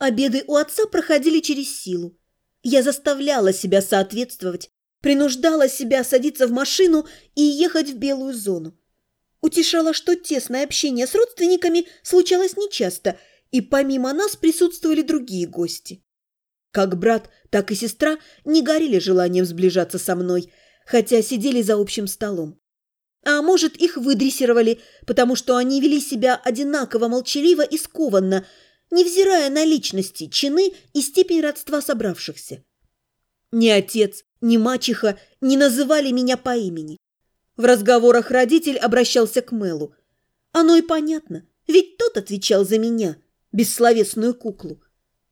Обеды у отца проходили через силу. Я заставляла себя соответствовать, принуждала себя садиться в машину и ехать в белую зону. Утешала, что тесное общение с родственниками случалось нечасто, и помимо нас присутствовали другие гости. Как брат, так и сестра не горели желанием сближаться со мной, хотя сидели за общим столом. А может, их выдрессировали, потому что они вели себя одинаково молчаливо и скованно, невзирая на личности, чины и степень родства собравшихся. Ни отец, ни мачеха не называли меня по имени. В разговорах родитель обращался к Мелу. Оно и понятно, ведь тот отвечал за меня, бессловесную куклу.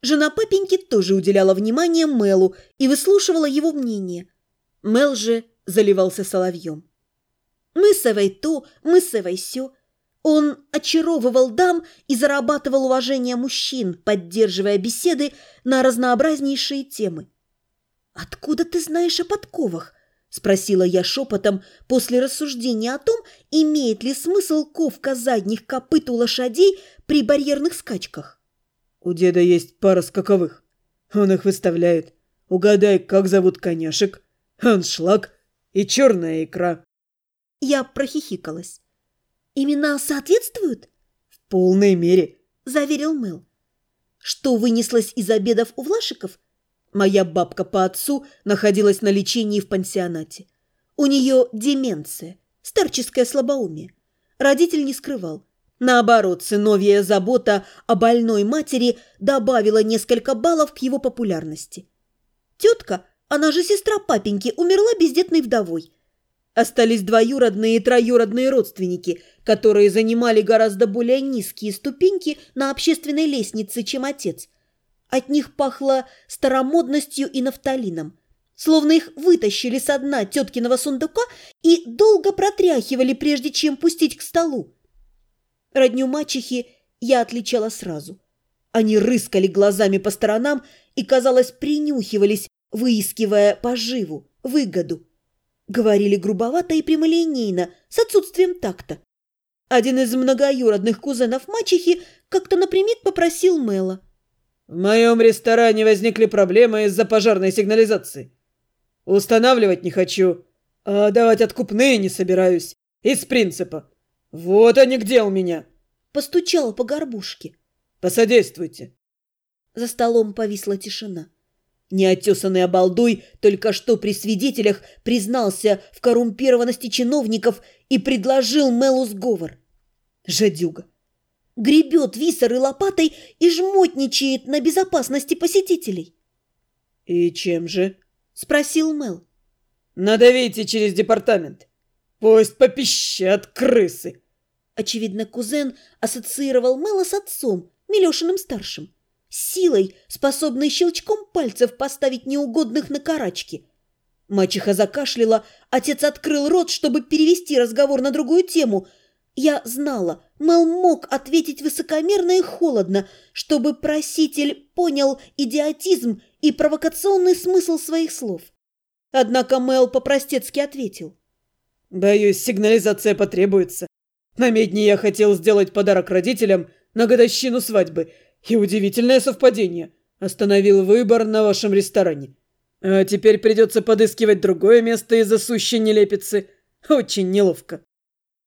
Жена папеньки тоже уделяла внимание Мелу и выслушивала его мнение. Мел же заливался соловьем. Мы с Эвой то, мы с Эвой сё. Он очаровывал дам и зарабатывал уважение мужчин, поддерживая беседы на разнообразнейшие темы. «Откуда ты знаешь о подковах?» – спросила я шепотом после рассуждения о том, имеет ли смысл ковка задних копыт у лошадей при барьерных скачках. «У деда есть пара скаковых. Он их выставляет. Угадай, как зовут коняшек? Аншлаг и черная икра». Я прохихикалась. «Имена соответствуют?» «В полной мере», – заверил Мэл. «Что вынеслось из обедов у Влашиков?» Моя бабка по отцу находилась на лечении в пансионате. У нее деменция, старческое слабоумие. Родитель не скрывал. Наоборот, сыновья забота о больной матери добавила несколько баллов к его популярности. Тетка, она же сестра папеньки, умерла бездетной вдовой. Остались двоюродные и троюродные родственники, которые занимали гораздо более низкие ступеньки на общественной лестнице, чем отец. От них пахло старомодностью и нафталином. Словно их вытащили со дна теткиного сундука и долго протряхивали, прежде чем пустить к столу. Родню мачехи я отличала сразу. Они рыскали глазами по сторонам и, казалось, принюхивались, выискивая поживу, выгоду. Говорили грубовато и прямолинейно, с отсутствием такта. Один из многоюродных кузенов мачехи как-то напрямик попросил Мэла. «В моем ресторане возникли проблемы из-за пожарной сигнализации. Устанавливать не хочу, а давать откупные не собираюсь. Из принципа. Вот они где у меня!» Постучал по горбушке. «Посодействуйте!» За столом повисла тишина. Неотесанный обалдуй только что при свидетелях признался в коррумпированности чиновников и предложил Мелу сговор. Жадюга. Гребет висоры лопатой и жмотничает на безопасности посетителей. «И чем же?» – спросил Мел. «Надавите через департамент. Пусть попищат крысы!» Очевидно, кузен ассоциировал Мела с отцом, Милешиным-старшим силой, способной щелчком пальцев поставить неугодных на карачки. Мачеха закашляла, отец открыл рот, чтобы перевести разговор на другую тему. Я знала, Мэл мог ответить высокомерно и холодно, чтобы проситель понял идиотизм и провокационный смысл своих слов. Однако Мэл по-простецки ответил. «Боюсь, сигнализация потребуется. На медне я хотел сделать подарок родителям на годовщину свадьбы – и удивительное совпадение. Остановил выбор на вашем ресторане. А теперь придется подыскивать другое место из-за сущей нелепицы. Очень неловко.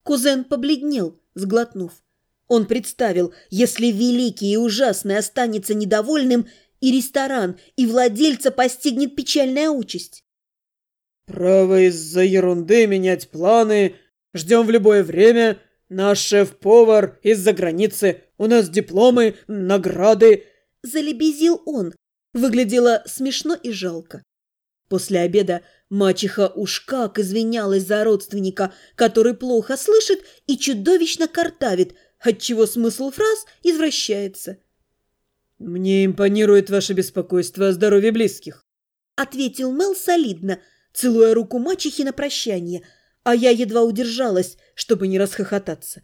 Кузен побледнел, сглотнув. Он представил, если великий и ужасный останется недовольным, и ресторан, и владельца постигнет печальная участь. «Право из-за ерунды менять планы. Ждем в любое время. Наш шеф-повар из-за границы. У нас дипломы, награды. Залебезил он. Выглядело смешно и жалко. После обеда мачеха уж как извинялась за родственника, который плохо слышит и чудовищно картавит, отчего смысл фраз извращается. «Мне импонирует ваше беспокойство о здоровье близких», — ответил Мел солидно, целуя руку мачехи на прощание — а я едва удержалась, чтобы не расхохотаться.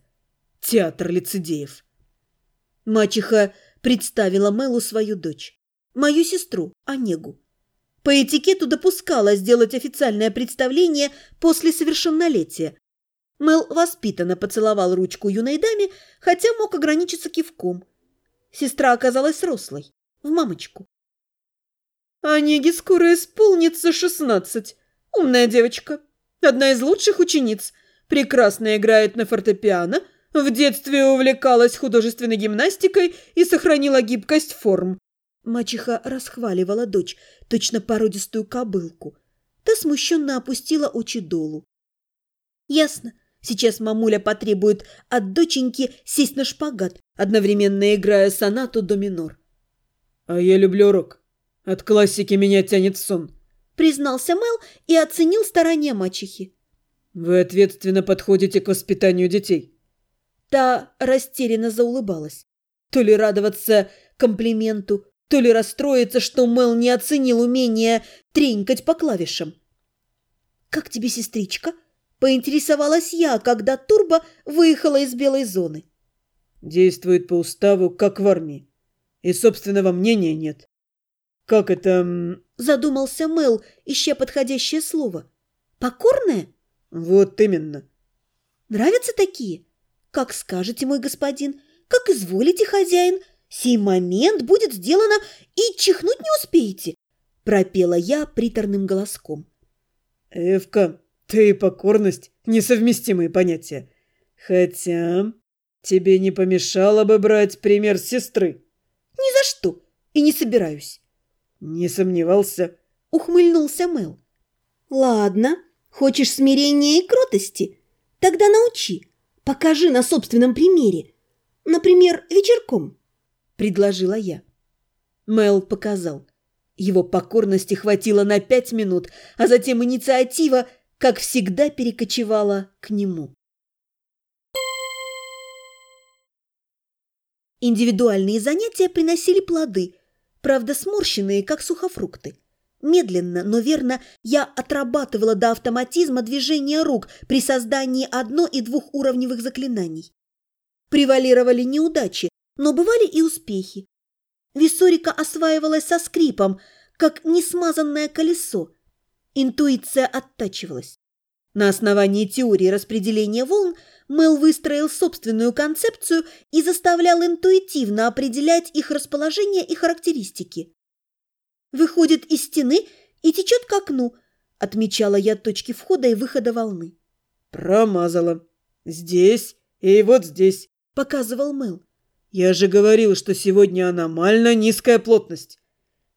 Театр лицедеев. Мачеха представила Мелу свою дочь, мою сестру Онегу. По этикету допускала сделать официальное представление после совершеннолетия. Мел воспитанно поцеловал ручку юной даме, хотя мог ограничиться кивком. Сестра оказалась рослой, в мамочку. Онеге скоро исполнится шестнадцать. Умная девочка. Одна из лучших учениц. Прекрасно играет на фортепиано. В детстве увлекалась художественной гимнастикой и сохранила гибкость форм. Мачеха расхваливала дочь, точно породистую кобылку. Та смущенно опустила очи долу. Ясно. Сейчас мамуля потребует от доченьки сесть на шпагат, одновременно играя сонату до минор. «А я люблю рок. От классики меня тянет сон», — признался Мел и оценил старания мачехи. «Вы ответственно подходите к воспитанию детей». Та растерянно заулыбалась. То ли радоваться комплименту, то ли расстроиться, что Мел не оценил умение тренькать по клавишам. «Как тебе, сестричка?» – поинтересовалась я, когда Турбо выехала из белой зоны. «Действует по уставу, как в армии, и собственного мнения нет. Как это...» – задумался Мел, ища подходящее слово. «Покорная?» «Вот именно». «Нравятся такие?» «Как скажете, мой господин, как изволите, хозяин, сей момент будет сделано, и чихнуть не успеете», – пропела я приторным голоском. «Эвка, ты и покорность – несовместимые понятия. Хотя тебе не помешало бы брать пример сестры». «Ни за что, и не собираюсь». «Не сомневался», – ухмыльнулся Мел. «Ладно, хочешь смирения и кротости? Тогда научи, покажи на собственном примере. Например, вечерком», – предложила я. Мел показал. Его покорности хватило на пять минут, а затем инициатива, как всегда, перекочевала к нему. Индивидуальные занятия приносили плоды, правда сморщенные, как сухофрукты. Медленно, но верно, я отрабатывала до автоматизма движения рук при создании одно- и двухуровневых заклинаний. Превалировали неудачи, но бывали и успехи. Виссорика осваивалась со скрипом, как несмазанное колесо. Интуиция оттачивалась. На основании теории распределения волн Мэл выстроил собственную концепцию и заставлял интуитивно определять их расположение и характеристики. «Выходит из стены и течет к окну», – отмечала я точки входа и выхода волны. «Промазала. Здесь и вот здесь», – показывал Мэл. «Я же говорил, что сегодня аномально низкая плотность».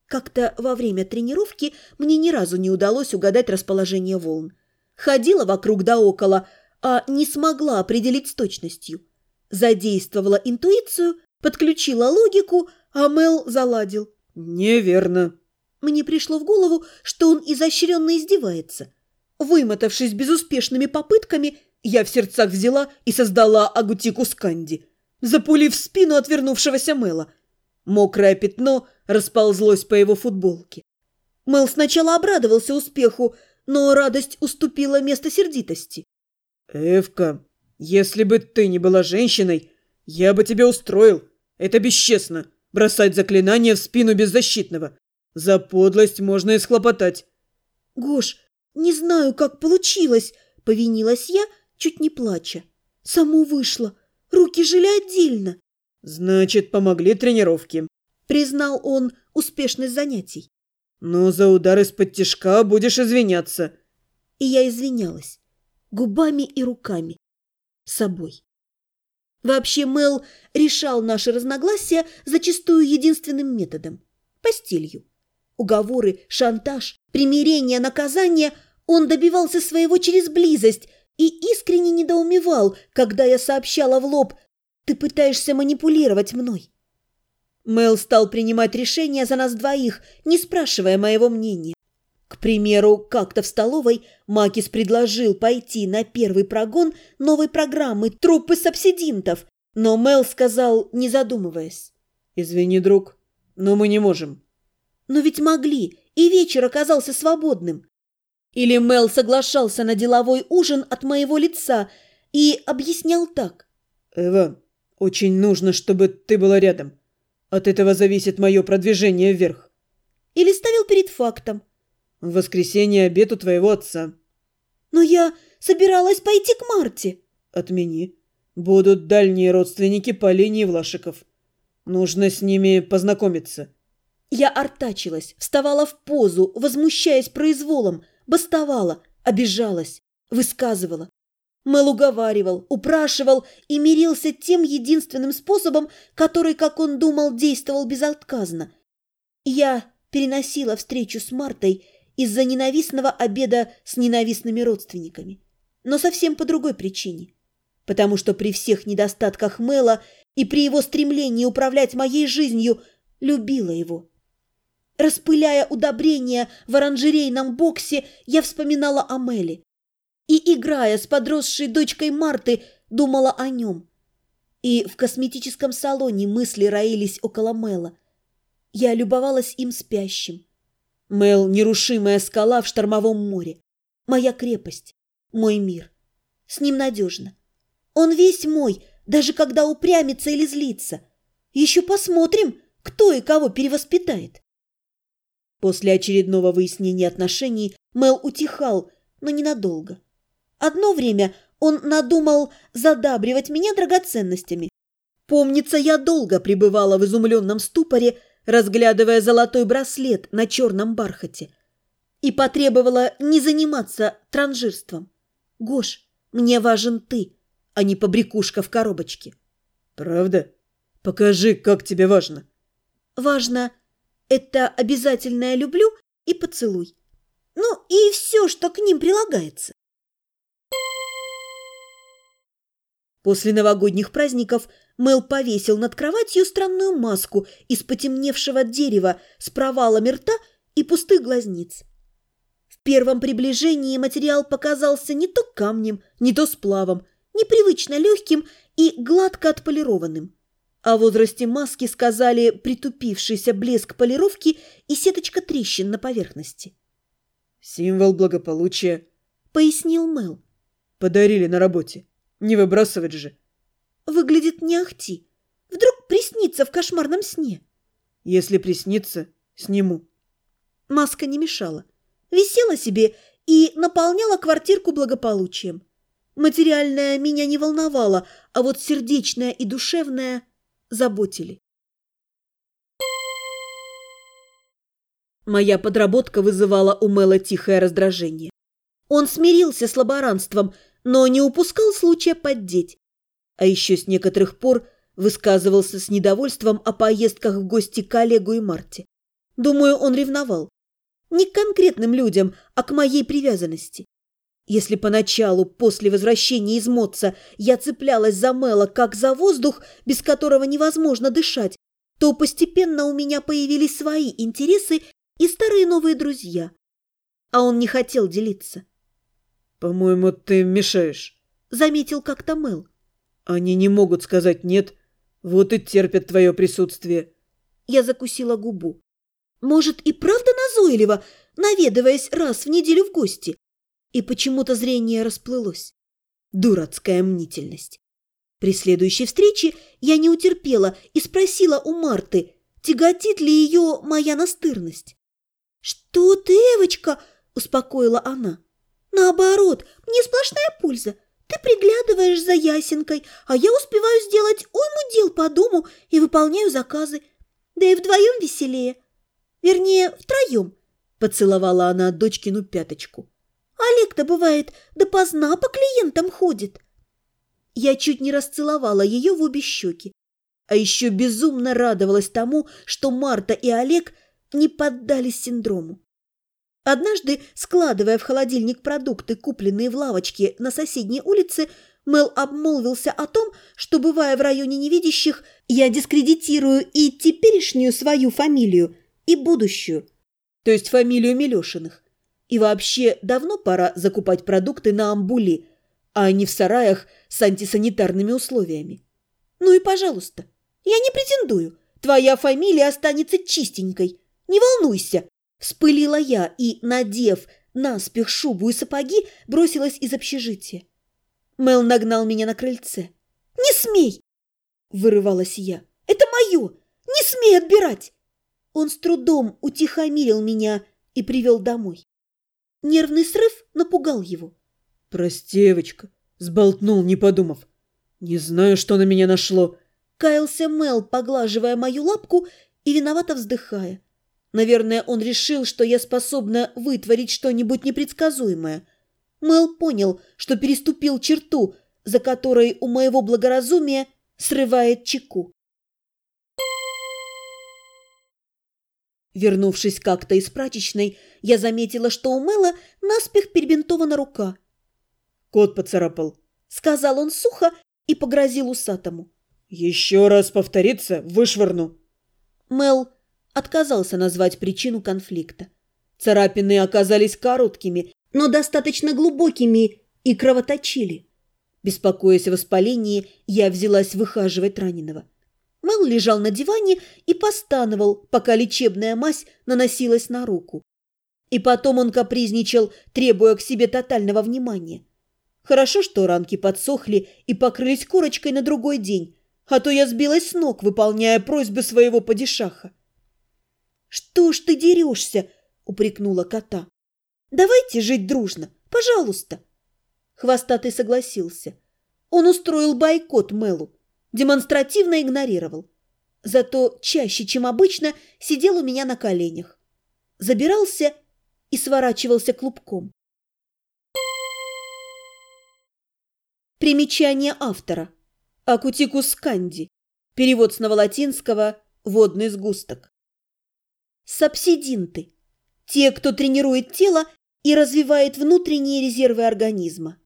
Как-то во время тренировки мне ни разу не удалось угадать расположение волн. Ходила вокруг да около, а не смогла определить с точностью. Задействовала интуицию, подключила логику, а Мел заладил. «Неверно». Мне пришло в голову, что он изощренно издевается. Вымотавшись безуспешными попытками, я в сердцах взяла и создала агутику Сканди – запулив спину отвернувшегося Мэла. Мокрое пятно расползлось по его футболке. Мэл сначала обрадовался успеху, но радость уступила место сердитости. «Эвка, если бы ты не была женщиной, я бы тебя устроил. Это бесчестно. Бросать заклинание в спину беззащитного. За подлость можно и схлопотать». «Гош, не знаю, как получилось», — повинилась я, чуть не плача. «Само вышло. Руки жили отдельно. Значит, помогли тренировки. Признал он успешность занятий. Но за удар из-под тишка будешь извиняться. И я извинялась. Губами и руками. Собой. Вообще Мел решал наши разногласия зачастую единственным методом – постелью. Уговоры, шантаж, примирение, наказание – он добивался своего через близость – и искренне недоумевал, когда я сообщала в лоб «Ты пытаешься манипулировать мной». Мел стал принимать решения за нас двоих, не спрашивая моего мнения. К примеру, как-то в столовой Макис предложил пойти на первый прогон новой программы «Труппы субсидинтов», но Мел сказал, не задумываясь. «Извини, друг, но мы не можем». «Но ведь могли, и вечер оказался свободным. Или Мел соглашался на деловой ужин от моего лица и объяснял так. «Эва, очень нужно, чтобы ты была рядом. От этого зависит мое продвижение вверх». Или ставил перед фактом. «В воскресенье обед у твоего отца». «Но я собиралась пойти к Марте». «Отмени. Будут дальние родственники по линии Влашиков. Нужно с ними познакомиться. Я артачилась, вставала в позу, возмущаясь произволом, бастовала, обижалась, высказывала. Мэл уговаривал, упрашивал и мирился тем единственным способом, который, как он думал, действовал безотказно. Я переносила встречу с Мартой из-за ненавистного обеда с ненавистными родственниками. Но совсем по другой причине. Потому что при всех недостатках Мэла и при его стремлении управлять моей жизнью любила его. Распыляя удобрения в оранжерейном боксе, я вспоминала о Мэле и, играя с подросшей дочкой Марты, думала о нем. И в косметическом салоне мысли роились около Мэла. Я любовалась им спящим. Мэл – нерушимая скала в штормовом море. Моя крепость, мой мир. С ним надежно. Он весь мой, даже когда упрямится или злится. Еще посмотрим, кто и кого перевоспитает. После очередного выяснения отношений Мэл утихал, но ненадолго. Одно время он надумал задабривать меня драгоценностями. Помнится, я долго пребывала в изумленном ступоре, разглядывая золотой браслет на черном бархате, и потребовала не заниматься транжирством. «Гош, мне важен ты, а не побрякушка в коробочке». «Правда? Покажи, как тебе важно». «Важно – это обязательное люблю и поцелуй. Ну и все, что к ним прилагается». После новогодних праздников Мэл повесил над кроватью странную маску из потемневшего дерева с провалами рта и пустых глазниц. В первом приближении материал показался не то камнем, не то сплавом, непривычно легким и гладко отполированным. О возрасте маски сказали притупившийся блеск полировки и сеточка трещин на поверхности. «Символ благополучия», — пояснил Мэл. «Подарили на работе». Не выбрасывать же. Выглядит не ахти. Вдруг приснится в кошмарном сне. Если приснится, сниму. Маска не мешала. Висела себе и наполняла квартирку благополучием. Материальное меня не волновало, а вот сердечное и душевное заботили. Моя подработка вызывала у Мэла тихое раздражение. Он смирился с лаборантством – но не упускал случая поддеть. А еще с некоторых пор высказывался с недовольством о поездках в гости к Олегу и Марте. Думаю, он ревновал. Не к конкретным людям, а к моей привязанности. Если поначалу, после возвращения из Моца, я цеплялась за Мэла, как за воздух, без которого невозможно дышать, то постепенно у меня появились свои интересы и старые новые друзья. А он не хотел делиться. «По-моему, ты мешаешь», — заметил как-то Мэл. «Они не могут сказать «нет», вот и терпят твое присутствие». Я закусила губу. «Может, и правда назойливо, наведываясь раз в неделю в гости?» И почему-то зрение расплылось. Дурацкая мнительность. При следующей встрече я не утерпела и спросила у Марты, тяготит ли ее моя настырность. «Что ты, Эвочка?» – успокоила она. Наоборот, мне сплошная польза. Ты приглядываешь за Ясенкой, а я успеваю сделать уйму дел по дому и выполняю заказы. Да и вдвоем веселее. Вернее, втроем, поцеловала она дочкину пяточку. Олег-то бывает допоздна по клиентам ходит. Я чуть не расцеловала ее в обе щеки. А еще безумно радовалась тому, что Марта и Олег не поддались синдрому. Однажды, складывая в холодильник продукты, купленные в лавочке на соседней улице, Мел обмолвился о том, что, бывая в районе невидящих, я дискредитирую и теперешнюю свою фамилию, и будущую, то есть фамилию Милешиных. И вообще давно пора закупать продукты на амбули, а не в сараях с антисанитарными условиями. Ну и пожалуйста, я не претендую, твоя фамилия останется чистенькой, не волнуйся, Вспылила я и, надев наспех шубу и сапоги, бросилась из общежития. Мел нагнал меня на крыльце. «Не смей!» – вырывалась я. «Это мое! Не смей отбирать!» Он с трудом утихомирил меня и привел домой. Нервный срыв напугал его. «Прости, девочка», – сболтнул, не подумав. «Не знаю, что на меня нашло», – каялся Мел, поглаживая мою лапку и виновато вздыхая. Наверное, он решил, что я способна вытворить что-нибудь непредсказуемое. Мэл понял, что переступил черту, за которой у моего благоразумия срывает чеку. Вернувшись как-то из прачечной, я заметила, что у Мэла наспех перебинтована рука. «Кот поцарапал», — сказал он сухо и погрозил усатому. «Еще раз повторится, вышвырну». Мэл отказался назвать причину конфликта. Царапины оказались короткими, но достаточно глубокими и кровоточили. Беспокоясь о воспалении, я взялась выхаживать раненого. Мэл лежал на диване и постановал, пока лечебная мазь наносилась на руку. И потом он капризничал, требуя к себе тотального внимания. Хорошо, что ранки подсохли и покрылись корочкой на другой день, а то я сбилась с ног, выполняя просьбы своего падишаха. «Что ж ты дерешься?» — упрекнула кота. «Давайте жить дружно, пожалуйста». Хвостатый согласился. Он устроил бойкот Мелу, демонстративно игнорировал. Зато чаще, чем обычно, сидел у меня на коленях. Забирался и сворачивался клубком. Примечание автора. Акутикус канди. Перевод с новолатинского «водный сгусток». Сапсидинты. Те, кто тренирует тело и развивает внутренние резервы организма.